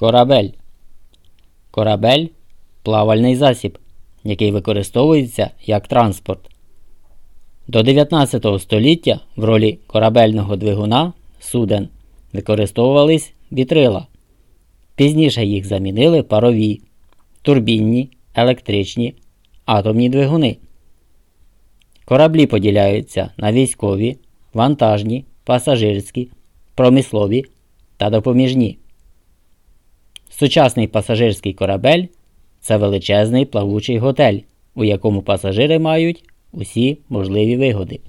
Корабель. Корабель плавальний засіб, який використовується як транспорт. До 19 століття в ролі корабельного двигуна суден використовувались вітрила. Пізніше їх замінили парові, турбінні, електричні, атомні двигуни. Кораблі поділяються на військові, вантажні, пасажирські, промислові та допоміжні. Сучасний пасажирський корабель це величезний плавучий готель, у якому пасажири мають усі можливі вигоди.